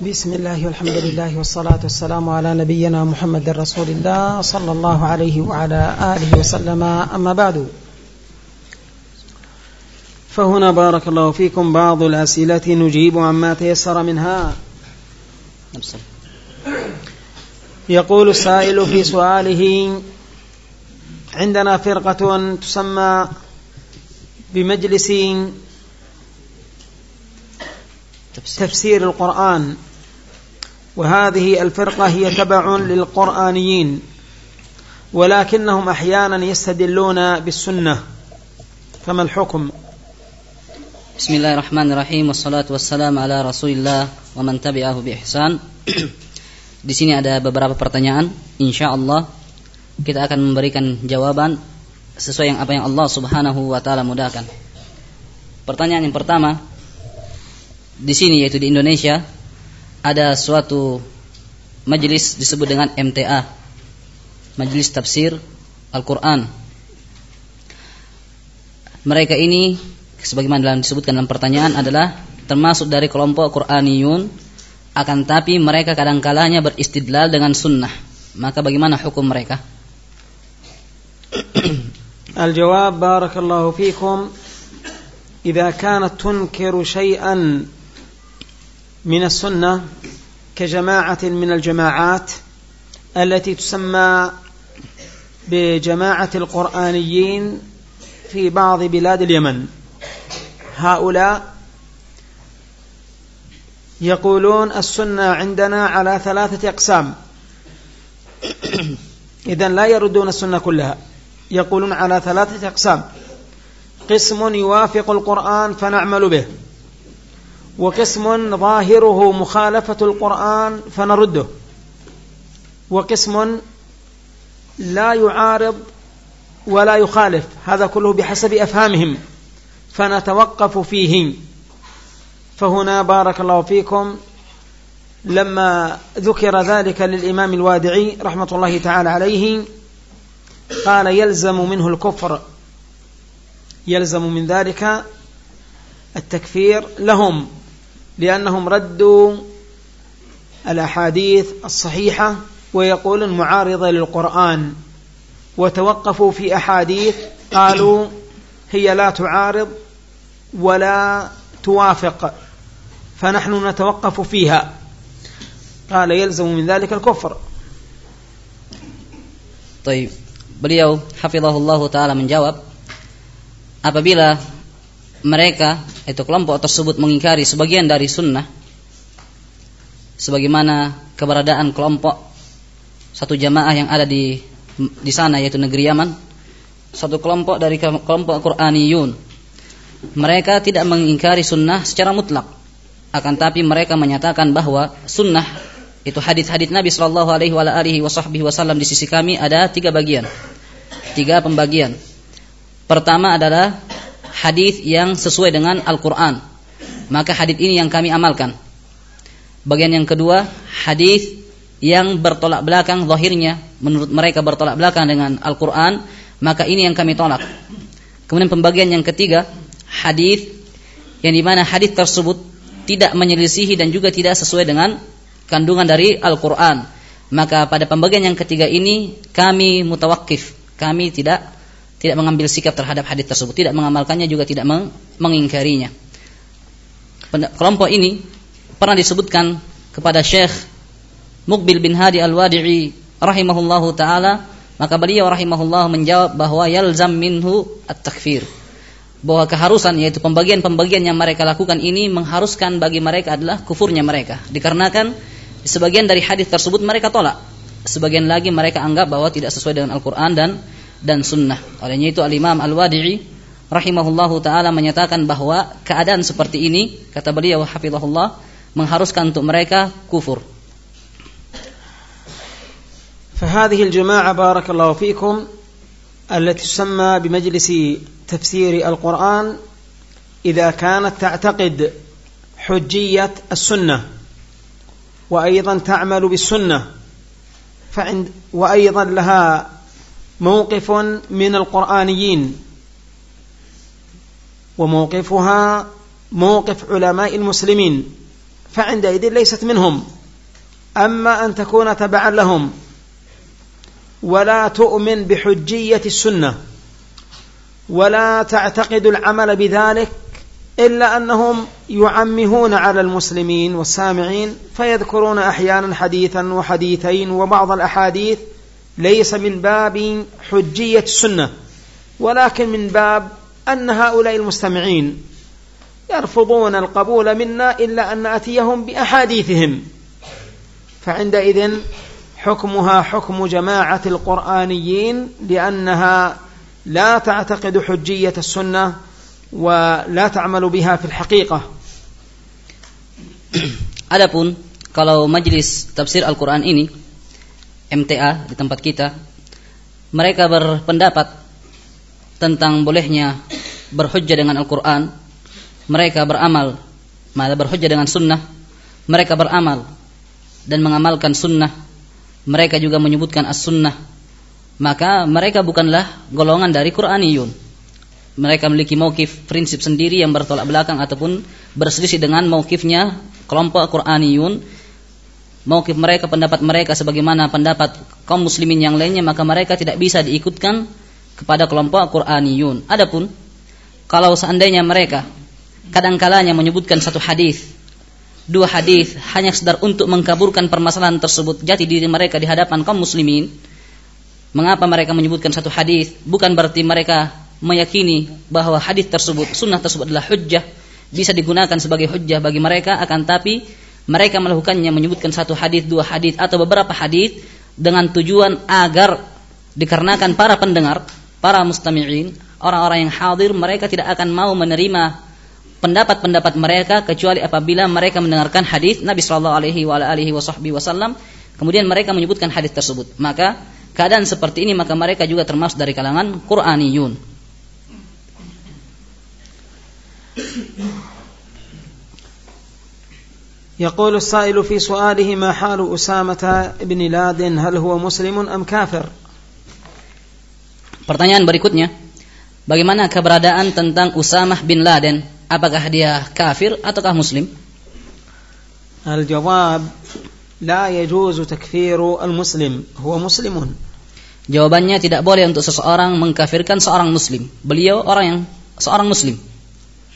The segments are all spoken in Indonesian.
بسم الله والحمد لله والصلاة والسلام على نبينا محمد رسول الله صلى الله عليه وعلى آله وسلم. أما بعد فهنا بارك الله فيكم بعض الأسئلة نجيب عما تيسر منها. يقول السائل في سؤاله عندنا فرقة تسمى بمجلس تفسير القرآن وهذه الفرقة هي تبع للقرآنيين ولكنهم أحيانا يستدلون بالسنة فما الحكم بسم الله الرحمن الرحيم والصلاة والسلام على رسول الله ومن تبعه بإحسان Di sini ada beberapa pertanyaan. Insya Allah kita akan memberikan jawaban sesuai yang apa yang Allah Subhanahu wa taala mudahkan. Pertanyaan yang pertama di sini yaitu di Indonesia ada suatu majelis disebut dengan MTA Majelis Tafsir Al-Quran Mereka ini Sebagaimana dalam disebutkan dalam pertanyaan adalah Termasuk dari kelompok Quraniyun Akan tapi mereka kadang-kalanya beristidlal dengan sunnah Maka bagaimana hukum mereka? الجواب بارك الله فيكم إذا كانت تنكر شيئا من السنة كجماعة من الجماعات التي تسمى بجماعة القرآنيين في بعض بلاد اليمن. هؤلاء يقولون السنة عندنا على ثلاثة أقسام. إذا لا يردون السنة كلها يقولون على ثلاثة أقسام. قسم يوافق القرآن فنعمل به. وقسم ظاهره مخالفة القرآن فنرده. وقسم لا يعارض ولا يخالف هذا كله بحسب أفهامهم فنتوقف فيه فهنا بارك الله فيكم. لما ذكر ذلك للإمام الوادعي رحمة الله تعالى عليه قال يلزم منه الكفر. يلزم من ذلك التكفير لهم. لأنهم ردوا الأحاديث الصحيحة ويقولون معارضة للقرآن وتوقفوا في أحاديث قالوا هي لا تعارض ولا توافق فنحن نتوقف فيها. قال يلزم من ذلك الكفر. طيب beliau hafizahullah taala menjawab apabila mereka itu kelompok tersebut mengingkari sebagian dari sunnah. Sebagaimana keberadaan kelompok satu jamaah yang ada di di sana yaitu negeri Yaman. Satu kelompok dari kelompok Quraniyun. Mereka tidak mengingkari sunnah secara mutlak. Akan tapi mereka menyatakan bahwa sunnah itu hadis-hadis Nabi Shallallahu Alaihi Wasallam di sisi kami ada tiga bagian, tiga pembagian. Pertama adalah hadis yang sesuai dengan Al-Quran. Maka hadis ini yang kami amalkan. Bagian yang kedua, hadis yang bertolak belakang zahirnya menurut mereka bertolak belakang dengan Al-Quran, maka ini yang kami tolak. Kemudian pembagian yang ketiga, hadis yang di mana hadis tersebut tidak menyelisihi dan juga tidak sesuai dengan kandungan dari Al-Quran. Maka pada pembagian yang ketiga ini kami mutawakif, kami tidak tidak mengambil sikap terhadap hadis tersebut, tidak mengamalkannya juga tidak meng mengingkarinya. Kelompok ini pernah disebutkan kepada Syekh Mukbil bin Hadi Al-Wadi'i rahimahullahu taala, maka beliau rahimahullah menjawab bahwa yalzam minhu at-takfir. Bahwa keharusan yaitu pembagian-pembagian yang mereka lakukan ini mengharuskan bagi mereka adalah kufurnya mereka. Dikarenakan sebagian dari hadis tersebut mereka tolak. Sebagian lagi mereka anggap bahwa tidak sesuai dengan Al-Quran dan dan sunnah. Olehnya itu Al-Imam Al-Wadi'i rahimahullahu taala menyatakan bahwa keadaan seperti ini kata beliau hafizahullah mengharuskan untuk mereka kufur. فهذه الجماعة بارك الله فيكم التي تسمى بمجلس تفسير القرآن إذا كانت تعتقد حجية السنة وأيضا تعمل بالسنة فعند وأيضا لها موقف من القرآنيين. وموقفها موقف علماء المسلمين. فعندئذ ليست منهم. أما أن تكون تبعا لهم. ولا تؤمن بحجية السنة. ولا تعتقد العمل بذلك إلا أنهم يعمهون على المسلمين والسامعين فيذكرون أحيانا حديثا وحديثين وبعض الأحاديث ليس من باب حجية السنة ولكن من باب أن هؤلاء المستمعين يرفضون القبول منا إلا أن نأتيهم بأحاديثهم. فعندئذ حكمها حكم جماعة القرآنيين لأنها لا تعتقد حجية السنة ولا تعمل بها في الحقيقة. Adapun kalau majelis tafsir Al-Quran ini MTA di tempat kita mereka berpendapat tentang bolehnya berhujjah dengan Al-Quran. Mereka beramal malah berhujjah dengan sunnah. Mereka beramal dan mengamalkan sunnah. Mereka juga menyebutkan as-sunnah. Maka mereka bukanlah golongan dari Quraniyun. Mereka memiliki maukif prinsip sendiri yang bertolak belakang ataupun berselisih dengan maukifnya kelompok Quraniyun maukif mereka pendapat mereka sebagaimana pendapat kaum muslimin yang lainnya maka mereka tidak bisa diikutkan kepada kelompok Quraniyun. Adapun kalau seandainya mereka kadang-kalanya menyebutkan satu hadis dua hadis hanya sekedar untuk mengkaburkan permasalahan tersebut jati diri mereka di hadapan kaum muslimin mengapa mereka menyebutkan satu hadis? Bukan berarti mereka meyakini bahwa hadis tersebut, sunnah tersebut adalah hujjah, bisa digunakan sebagai hujjah bagi mereka, akan tapi mereka melakukannya menyebutkan satu hadis, dua hadis atau beberapa hadis dengan tujuan agar dikarenakan para pendengar, para mustami'in, orang-orang yang hadir mereka tidak akan mau menerima pendapat-pendapat mereka kecuali apabila mereka mendengarkan hadis Nabi sallallahu alaihi wasallam kemudian mereka menyebutkan hadis tersebut. Maka keadaan seperti ini maka mereka juga termasuk dari kalangan Quraniyun يقول السائل في سؤاله ما حال أسامة بن لادن هل هو مسلم أم كافر Pertanyaan berikutnya, bagaimana keberadaan tentang Usamah bin Laden? Apakah dia kafir ataukah muslim? الجواب لا يجوز تكفير المسلم هو مسلم Jawabannya tidak boleh untuk seseorang mengkafirkan seorang muslim. Beliau orang yang seorang muslim.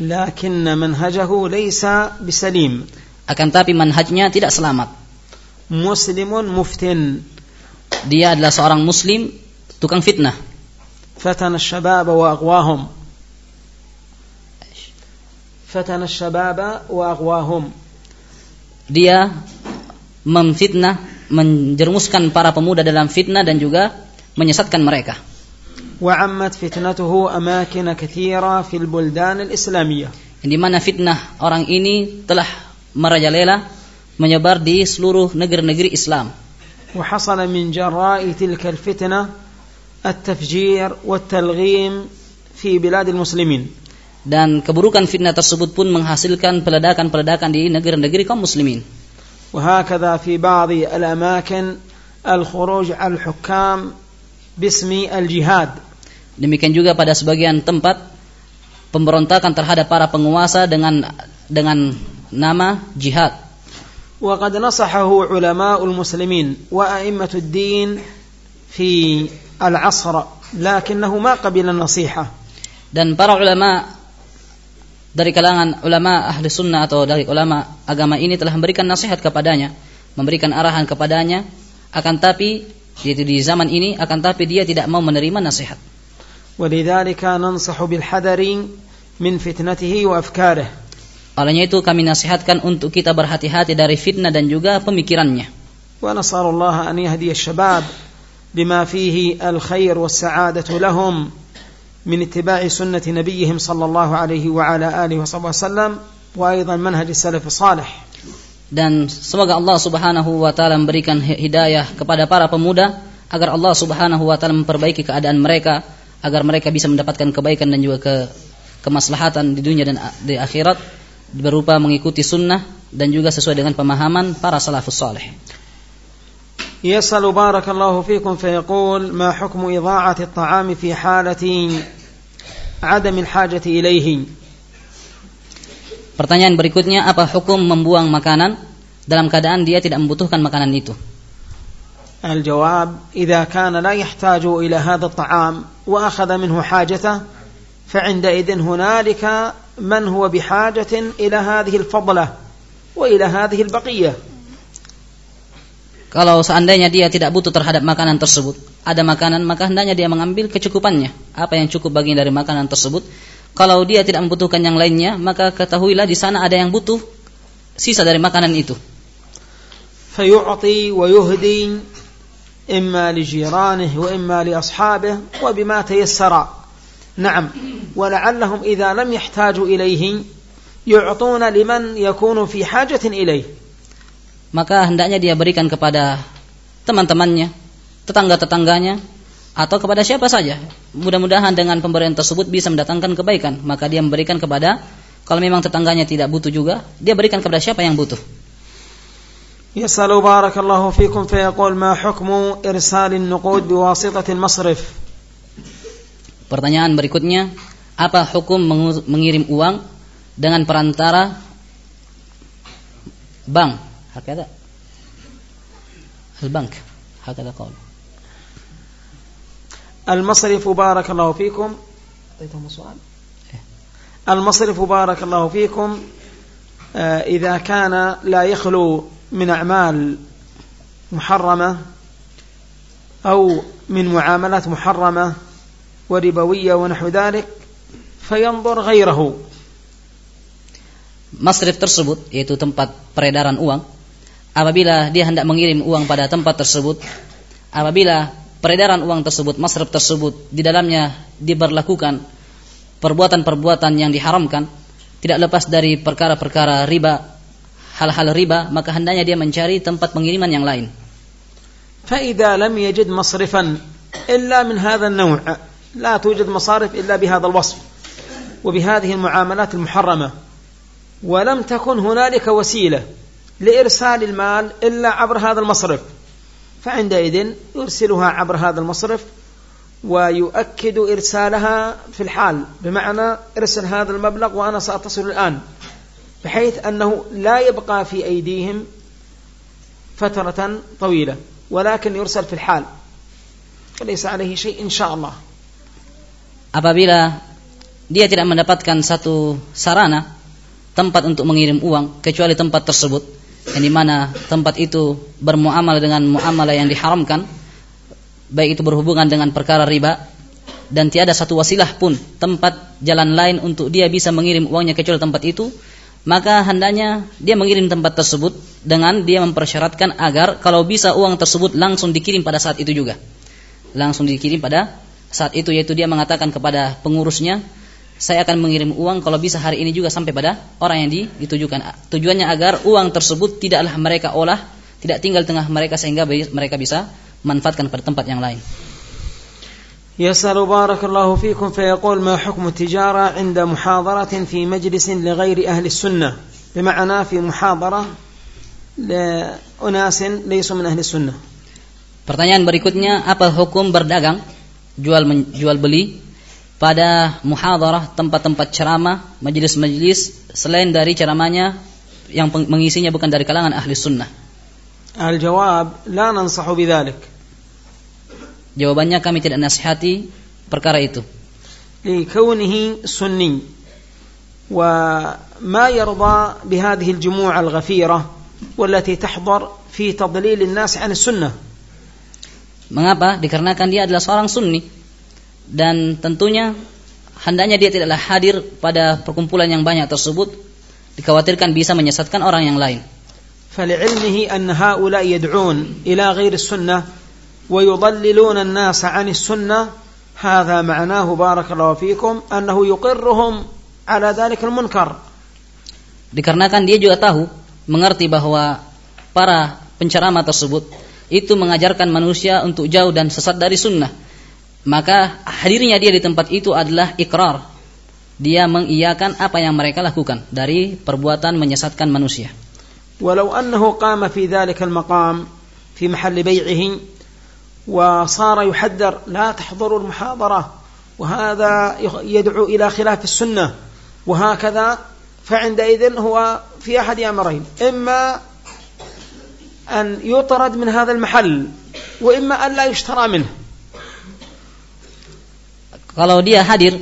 لكن منهجه ليس بسليم Akan tapi manhajnya tidak selamat. مسلم مفتن Dia adalah seorang muslim tukang fitnah. فتن الشباب وأغواهم فتن الشباب وأغواهم Dia memfitnah, menjerumuskan para pemuda dalam fitnah dan juga menyesatkan mereka. وعمت فتنته أماكن كثيرة في البلدان الإسلامية Yang di mana fitnah orang ini telah merajalela menyebar di seluruh negeri-negeri Islam. وحصل من جراء تلك الفتنة التفجير والتلغيم في بلاد المسلمين Dan keburukan fitnah tersebut pun menghasilkan peledakan-peledakan di negeri-negeri kaum muslimin. وهكذا في بعض الأماكن الخروج على الحكام باسم الجهاد Demikian juga pada sebagian tempat pemberontakan terhadap para penguasa dengan dengan nama jihad. وقد نصحه علماء المسلمين وأئمة الدين في العصر لكنه ما قبل النصيحة Dan para ulama dari kalangan ulama ahli sunnah atau dari ulama agama ini telah memberikan nasihat kepadanya, memberikan arahan kepadanya, akan tapi yaitu di zaman ini akan tapi dia tidak mau menerima nasihat. ولذلك ننصح بالحذر من فتنته وأفكاره Olehnya itu kami nasihatkan untuk kita berhati-hati dari fitnah dan juga pemikirannya. Wa nasarullah an yahdi ash-shabab bima fihi al-khair was-sa'adatu lahum min ittiba'i sunnati nabiyihim sallallahu alaihi wa ala alihi wa sallam wa aidan manhaj salaf salih. Dan semoga Allah Subhanahu wa taala memberikan hidayah kepada para pemuda agar Allah Subhanahu wa taala memperbaiki keadaan mereka agar mereka bisa mendapatkan kebaikan dan juga ke kemaslahatan di dunia dan di akhirat berupa mengikuti sunnah dan juga sesuai dengan pemahaman para salafus saleh. يسأل بارك الله فيكم فيقول ما حكم إضاعة الطعام في حالة عدم الحاجة إليه Pertanyaan berikutnya, apa hukum membuang makanan dalam keadaan dia tidak membutuhkan makanan itu? الجواب إذا كان لا يحتاج إلى هذا الطعام وأخذ منه حاجته فعندئذ هنالك من هو بحاجة إلى هذه الفضلة وإلى هذه البقية Kalau seandainya dia tidak butuh terhadap makanan tersebut, ada makanan maka hendaknya dia mengambil kecukupannya. Apa yang cukup bagi dari makanan tersebut. Kalau dia tidak membutuhkan yang lainnya, maka ketahuilah di sana ada yang butuh sisa dari makanan itu. فيعطي ويهدي إما لجيرانه وإما لأصحابه وبما تيسر نعم ولعلهم إذا لم يحتاجوا إليه يعطون لمن يكون في حاجة إليه maka hendaknya dia berikan kepada teman-temannya, tetangga-tetangganya, atau kepada siapa saja. Mudah-mudahan dengan pemberian tersebut bisa mendatangkan kebaikan. Maka dia memberikan kepada, kalau memang tetangganya tidak butuh juga, dia berikan kepada siapa yang butuh. يسأل بارك الله فيكم فيقول ما حكم إرسال النقود بواسطة المصرف Pertanyaan berikutnya, apa hukum mengirim uang dengan perantara bank? Hakada. البنك هكذا قال المصرف بارك الله فيكم أعطيتهم سؤال المصرف بارك الله فيكم إذا كان لا يخلو من أعمال محرمة أو من معاملات محرمة وربوية ونحو ذلك فينظر غيره Masrif tersebut yaitu tempat peredaran uang apabila dia hendak mengirim uang pada tempat tersebut apabila peredaran uang tersebut masrif tersebut di dalamnya diberlakukan perbuatan-perbuatan yang diharamkan tidak lepas dari perkara-perkara riba hal-hal riba maka hendaknya dia mencari tempat pengiriman yang lain. فإذا لم يجد مصرفا إلا من هذا النوع لا توجد مصارف إلا بهذا الوصف وبهذه المعاملات المحرمة. ولم تكن هنالك وسيلة لإرسال المال إلا عبر هذا المصرف. فعندئذ يرسلها عبر هذا المصرف ويؤكد إرسالها في الحال. بمعنى ارسل هذا المبلغ وأنا سأتصل الآن. بحيث أنه لا يبقى في أيديهم فترة طويلة ولكن يرسل في الحال. وليس عليه شيء إن شاء الله. Apabila dia tidak mendapatkan satu sarana tempat untuk mengirim uang kecuali tempat tersebut yang di mana tempat itu bermuamalah dengan muamalah yang diharamkan baik itu berhubungan dengan perkara riba dan tiada satu wasilah pun tempat jalan lain untuk dia bisa mengirim uangnya kecuali tempat itu maka hendaknya dia mengirim tempat tersebut dengan dia mempersyaratkan agar kalau bisa uang tersebut langsung dikirim pada saat itu juga. Langsung dikirim pada saat itu yaitu dia mengatakan kepada pengurusnya, saya akan mengirim uang kalau bisa hari ini juga sampai pada orang yang ditujukan. Tujuannya agar uang tersebut tidaklah mereka olah, tidak tinggal tengah mereka sehingga mereka bisa manfaatkan pada tempat yang lain. يسأل بارك الله فيكم فيقول ما حكم التجارة عند محاضرة في مجلس لغير أهل السنة بمعنى في محاضرة لأناس ليسوا من أهل السنة Pertanyaan berikutnya, apa hukum berdagang, jual jual beli pada muhadarah, tempat-tempat ceramah, majelis-majelis selain dari ceramahnya yang mengisinya bukan dari kalangan ahli sunnah? Al-jawab, la nansahu bidzalik. Jawabannya kami tidak nasihati perkara itu. لكونه سني وما يرضى بهذه الجموع الغفيرة والتي تحضر في تضليل الناس عن السنة Mengapa? Dikarenakan dia adalah seorang sunni dan tentunya hendaknya dia tidaklah hadir pada perkumpulan yang banyak tersebut dikhawatirkan bisa menyesatkan orang yang lain. فلعلمه أن هؤلاء يدعون إلى غير السنة ويضللون الناس عن السنة هذا معناه بارك الله فيكم أنه يقرهم على ذلك المنكر dikarenakan dia juga tahu mengerti bahwa para penceramah tersebut itu mengajarkan manusia untuk jauh dan sesat dari sunnah maka hadirnya dia di tempat itu adalah ikrar dia mengiyakan apa yang mereka lakukan dari perbuatan menyesatkan manusia walau annahu qama fi dhalika al-maqam fi mahalli bai'ihi وصار يحذر لا تحضروا المحاضرة وهذا يدعو إلى خلاف السنة وهكذا فعندئذ هو في أحد أمرين إما أن يطرد من هذا المحل وإما أن لا يشترى منه Kalau dia hadir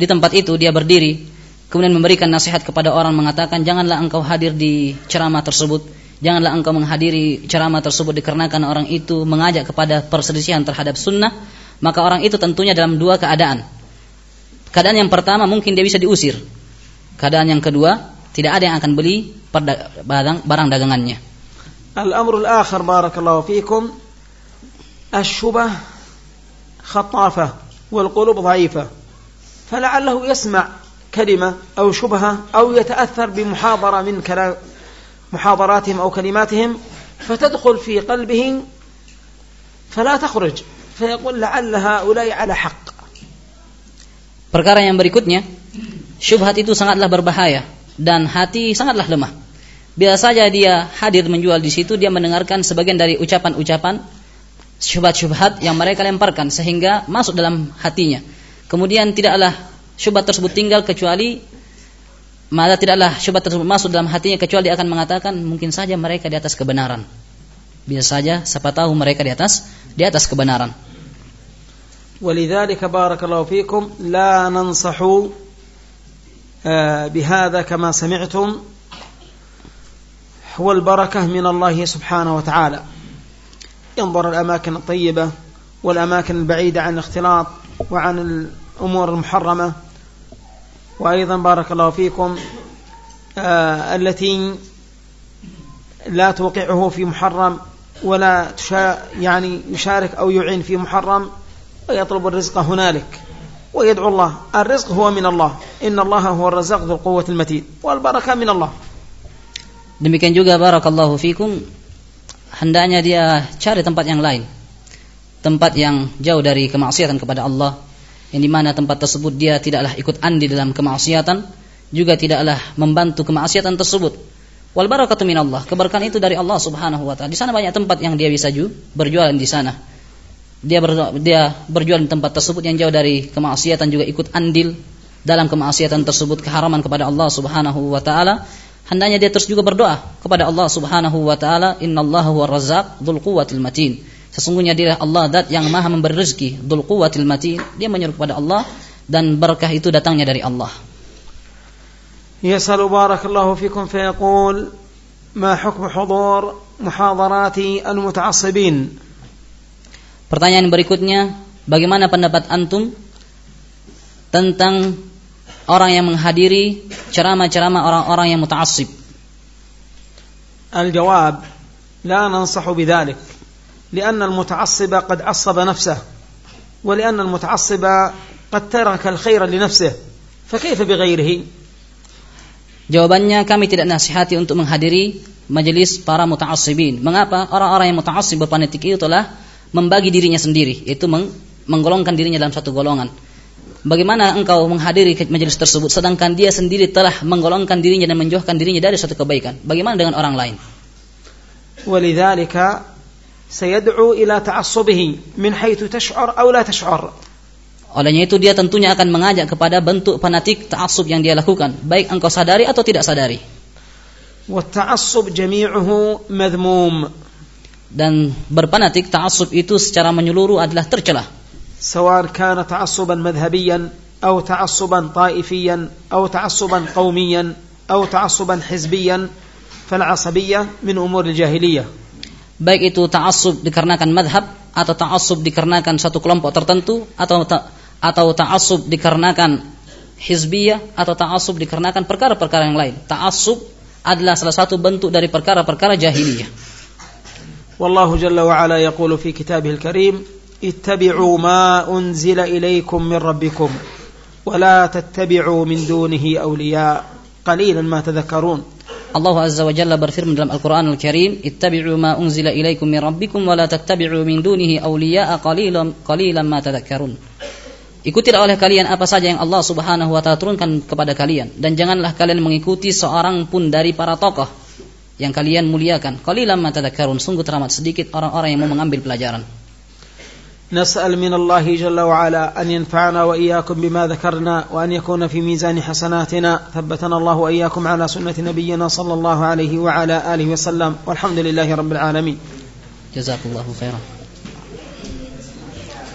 di tempat itu, dia berdiri, kemudian memberikan nasihat kepada orang mengatakan, janganlah engkau hadir di ceramah tersebut, janganlah engkau menghadiri ceramah tersebut dikarenakan orang itu mengajak kepada perselisihan terhadap sunnah, maka orang itu tentunya dalam dua keadaan. Keadaan yang pertama mungkin dia bisa diusir. Keadaan yang kedua, tidak ada yang akan beli barang, barang dagangannya. الأمر الآخر بارك الله فيكم الشبه خطافة والقلوب ضعيفة فلعله يسمع كلمة أو شبهة أو يتأثر بمحاضرة من كلام محاضراتهم أو كلماتهم فتدخل في قلبه فلا تخرج فيقول لعل هؤلاء على حق Perkara yang berikutnya, syubhat itu sangatlah berbahaya dan hati sangatlah lemah. Bila saja dia hadir menjual di situ, dia mendengarkan sebagian dari ucapan-ucapan syubhat-syubhat yang mereka lemparkan sehingga masuk dalam hatinya. Kemudian tidaklah syubhat tersebut tinggal kecuali maka tidaklah syubhat tersebut masuk dalam hatinya kecuali dia akan mengatakan mungkin saja mereka di atas kebenaran. Bisa saja siapa tahu mereka di atas di atas kebenaran. ولذلك بارك الله فيكم لا ننصح بهذا كما سمعتم والبركة من الله سبحانه وتعالى. ينظر الأماكن الطيبة والأماكن البعيدة عن الاختلاط وعن الأمور المحرمة. وأيضا بارك الله فيكم آه التي لا توقعه في محرم ولا تشا يعني يشارك أو يعين في محرم ويطلب الرزق هنالك ويدعو الله. الرزق هو من الله. إن الله هو الرزاق ذو القوة المتين والبركة من الله. Demikian juga barakallahu fikum hendaknya dia cari tempat yang lain. Tempat yang jauh dari kemaksiatan kepada Allah. Yang di mana tempat tersebut dia tidaklah ikut andi dalam kemaksiatan juga tidaklah membantu kemaksiatan tersebut. Wal barakatu minallah. Keberkahan itu dari Allah Subhanahu wa taala. Di sana banyak tempat yang dia bisa ju berjualan di sana. Dia ber, dia berjualan di tempat tersebut yang jauh dari kemaksiatan juga ikut andil dalam kemaksiatan tersebut keharaman kepada Allah Subhanahu wa taala hendaknya dia terus juga berdoa kepada Allah Subhanahu wa taala innallaha huwa razzaq dzul quwwatil matin Sesungguhnya dia Allah dat yang maha memberi rezeki, Dhul quwwatil matin. Dia menyeru kepada Allah dan berkah itu datangnya dari Allah. يسأل بارك الله فيكم فيقول ما حكم حضور محاضرات المتعصبين Pertanyaan berikutnya, bagaimana pendapat antum tentang orang yang menghadiri ceramah-ceramah orang-orang yang muta'assib? الجواب لا ننصح بذلك لأن المتعصب قد عصب نفسه ولأن المتعصب قد ترك الخير لنفسه فكيف بغيره Jawabannya kami tidak nasihati untuk menghadiri majelis para muta'assibin. Mengapa? Orang-orang yang muta'assib berpanitik itu telah membagi dirinya sendiri, yaitu meng menggolongkan dirinya dalam satu golongan. Bagaimana engkau menghadiri majelis tersebut sedangkan dia sendiri telah menggolongkan dirinya dan menjauhkan dirinya dari suatu kebaikan? Bagaimana dengan orang lain? ولذلك سيدعو إلى تعصبه من حيث تشعر أو لا تشعر Olehnya itu dia tentunya akan mengajak kepada bentuk fanatik ta'assub yang dia lakukan, baik engkau sadari atau tidak sadari. والتعصب جميعه مذموم Dan berfanatik ta'assub itu secara menyeluruh adalah tercela. سواء كان تعصبا مذهبيا أو تعصبا طائفيا أو تعصبا قوميا أو تعصبا حزبيا فالعصبية من أمور الجاهلية Baik itu ta'assub dikarenakan madhab atau ta'assub dikarenakan satu kelompok tertentu atau ta atau ta'assub dikarenakan hizbiyah atau ta'assub dikarenakan perkara-perkara yang lain. Ta'assub adalah salah satu bentuk dari perkara-perkara jahiliyah. والله جل وعلا يقول في كتابه الكريم اتبعوا ما أنزل إليكم من ربكم ولا تتبعوا من دونه أولياء قليلا ما تذكرون Allah Azza wa Jalla berfirman dalam Al-Quran Al-Karim, "Ittabi'u ma unzila ilaikum min rabbikum wa la tattabi'u min dunihi awliya'a qalilan qalilan ma tadhakkarun." Ikutilah oleh kalian apa saja yang Allah Subhanahu wa taala turunkan kepada kalian dan janganlah kalian mengikuti seorang pun dari para tokoh yang kalian muliakan. Qalilan ma tadhakkarun, sungguh teramat sedikit orang-orang yang mau mengambil pelajaran. نسأل من الله جل وعلا أن ينفعنا وإياكم بما ذكرنا وأن يكون في ميزان حسناتنا. ثبتنا الله وإياكم على سنة نبينا صلى الله عليه وعلى آله وسلم. والحمد لله رب العالمين. جزاك الله خيرا.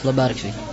الله بارك فيك.